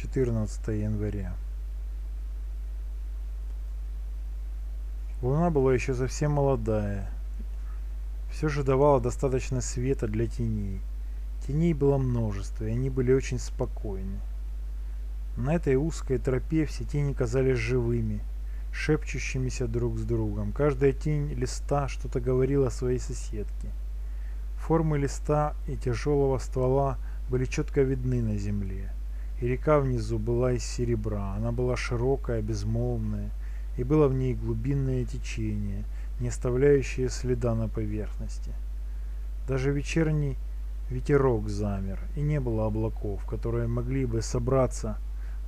14 января. Луна была еще совсем молодая. Все же давала достаточно света для теней. Теней было множество, и они были очень спокойны. На этой узкой тропе все тени казались живыми, шепчущимися друг с другом. Каждая тень листа что-то говорила своей соседке. Формы листа и тяжелого ствола были четко видны на земле. И река внизу была из серебра, она была широкая, безмолвная, и было в ней глубинное течение, не оставляющее следа на поверхности. Даже вечерний ветерок замер, и не было облаков, которые могли бы собраться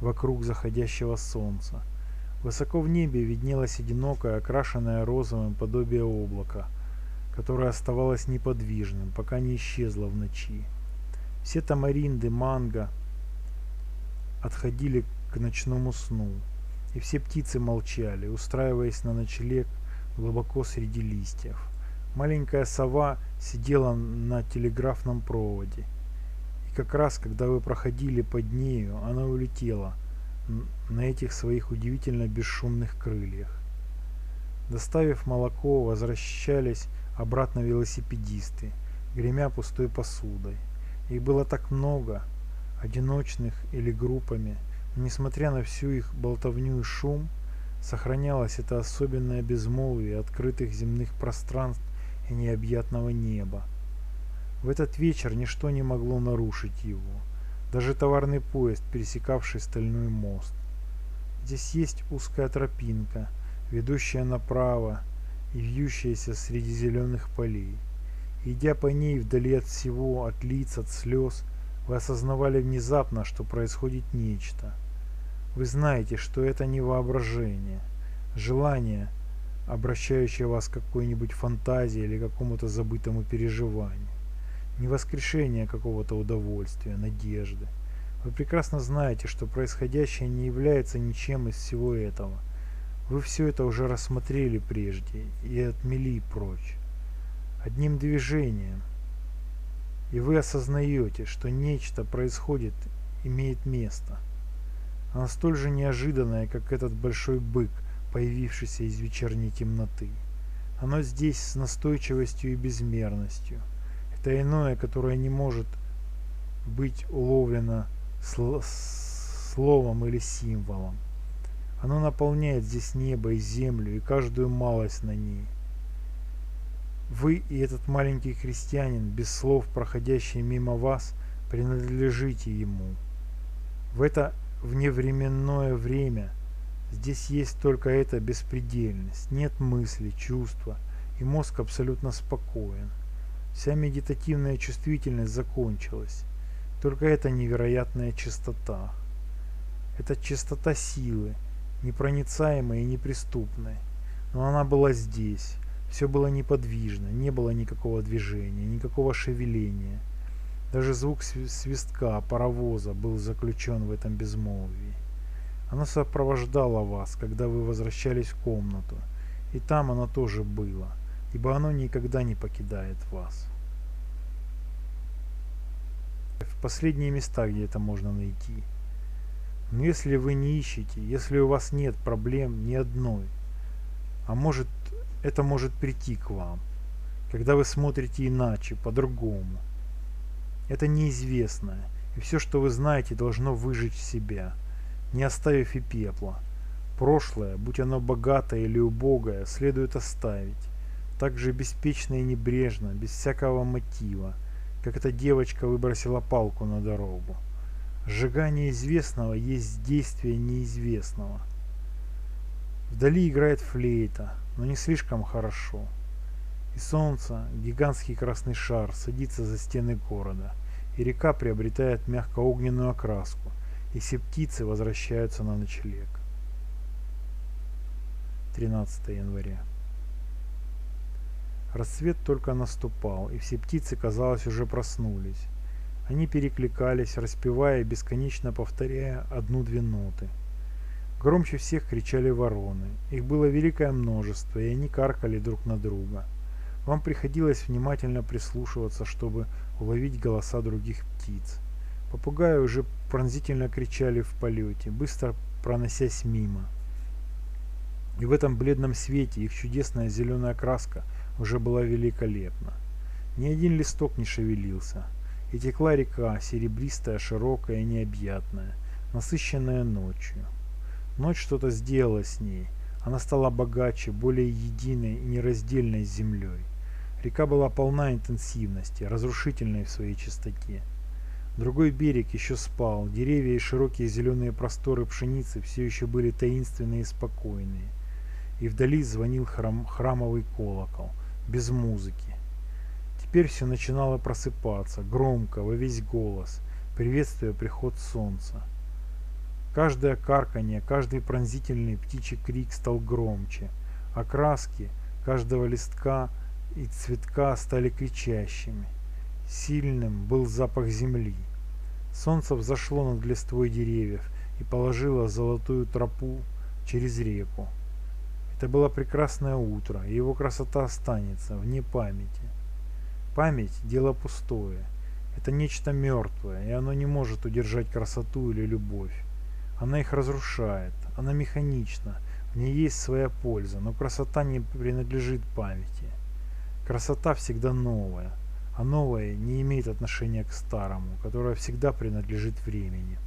вокруг заходящего солнца. Высоко в небе виднелось одинокое, окрашенное розовым подобие облака, которое оставалось неподвижным, пока не исчезло в ночи. Все тамаринды, манго, отходили к ночному сну, и все птицы молчали, устраиваясь на ночлег глубоко среди листьев. Маленькая сова сидела на телеграфном проводе, и как раз, когда вы проходили под нею, она улетела на этих своих удивительно бесшумных крыльях. Доставив молоко, возвращались обратно велосипедисты, гремя пустой посудой. Их было так много, одиночных или группами, несмотря на всю их болтовню и шум, сохранялось это особенное безмолвие открытых земных пространств и необъятного неба. В этот вечер ничто не могло нарушить его, даже товарный поезд, пересекавший стальной мост. Здесь есть узкая тропинка, ведущая направо и вьющаяся среди зеленых полей. Идя по ней вдали от всего, от лиц, от слез, вы осознавали внезапно, что происходит нечто. Вы знаете, что это не воображение, желание, обращающее вас к какой-нибудь фантазии или какому-то забытому переживанию, не воскрешение какого-то удовольствия, надежды. Вы прекрасно знаете, что происходящее не является ничем из всего этого. Вы все это уже рассмотрели прежде и отмели прочь. Одним движением, и вы осознаете, что нечто происходит, имеет место. Оно столь же неожиданное, как этот большой бык, появившийся из вечерней темноты. Оно здесь с настойчивостью и безмерностью. Это иное, которое не может быть уловлено сл словом или символом. Оно наполняет здесь небо и землю и каждую малость на ней – вы и этот маленький крестьянин, без слов проходящий мимо вас, принадлежите ему. В это вневременное время здесь есть только эта беспредельность, нет мысли, чувства, и мозг абсолютно спокоен. Вся медитативная чувствительность закончилась. Только эта невероятная чистота. Это чистота силы, непроницаемая и неприступная. Но она была здесь, все было неподвижно, не было никакого движения, никакого шевеления. Даже звук свистка паровоза был заключен в этом безмолвии. Оно сопровождало вас, когда вы возвращались в комнату, и там оно тоже было, ибо оно никогда не покидает вас. В последние места, где это можно найти. Но если вы не ищете, если у вас нет проблем ни одной, а может это может прийти к вам, когда вы смотрите иначе, по-другому. Это неизвестное, и все, что вы знаете, должно выжечь себя, не оставив и пепла. Прошлое, будь оно богатое или убогое, следует оставить, так же беспечно и небрежно, без всякого мотива, как эта девочка выбросила палку на дорогу. Сжигание известного есть действие неизвестного. Вдали играет флейта, но не слишком хорошо. И солнце, гигантский красный шар, садится за стены города, и река приобретает мягко-огненную окраску, и все птицы возвращаются на ночлег. 13 января. Рассвет только наступал, и все птицы, казалось, уже проснулись. Они перекликались, распевая и бесконечно повторяя одну-две ноты – Громче всех кричали вороны. Их было великое множество, и они каркали друг на друга. Вам приходилось внимательно прислушиваться, чтобы уловить голоса других птиц. Попугаи уже пронзительно кричали в полете, быстро проносясь мимо. И в этом бледном свете их чудесная зеленая краска уже была великолепна. Ни один листок не шевелился. И текла река, серебристая, широкая и необъятная, насыщенная ночью. Ночь что-то сделала с ней. Она стала богаче, более единой и нераздельной с землей. Река была полна интенсивности, разрушительной в своей чистоте. Другой берег еще спал, деревья и широкие зеленые просторы пшеницы все еще были таинственные и спокойные. И вдали звонил храм, храмовый колокол, без музыки. Теперь все начинало просыпаться, громко, во весь голос, приветствуя приход солнца. Каждое карканье, каждый пронзительный птичий крик стал громче, а краски каждого листка и цветка стали кричащими. Сильным был запах земли. Солнце взошло над листвой деревьев и положило золотую тропу через реку. Это было прекрасное утро, и его красота останется вне памяти. Память – дело пустое. Это нечто мертвое, и оно не может удержать красоту или любовь. Она их разрушает, она механична, в ней есть своя польза, но красота не принадлежит памяти. Красота всегда новая, а новое не имеет отношения к старому, которое всегда принадлежит времени.